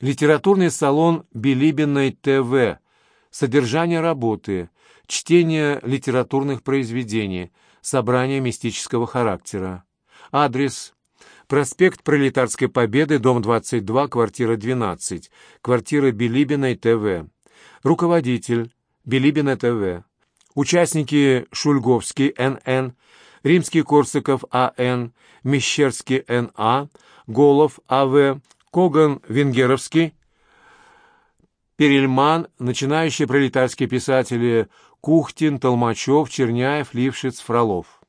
Литературный салон Билибиной ТВ. Содержание работы. Чтение литературных произведений. Собрание мистического характера. Адрес. Проспект Пролетарской Победы, дом 22, квартира 12. Квартира Билибиной ТВ. Руководитель. Билибина ТВ. Участники Шульговский Н.Н., Римский-Корсаков А.Н., Мещерский Н.А., Голов А.В., Коган Венгеровский, Перельман, начинающие пролетарские писатели Кухтин, Толмачев, Черняев, Лившиц, Фролов.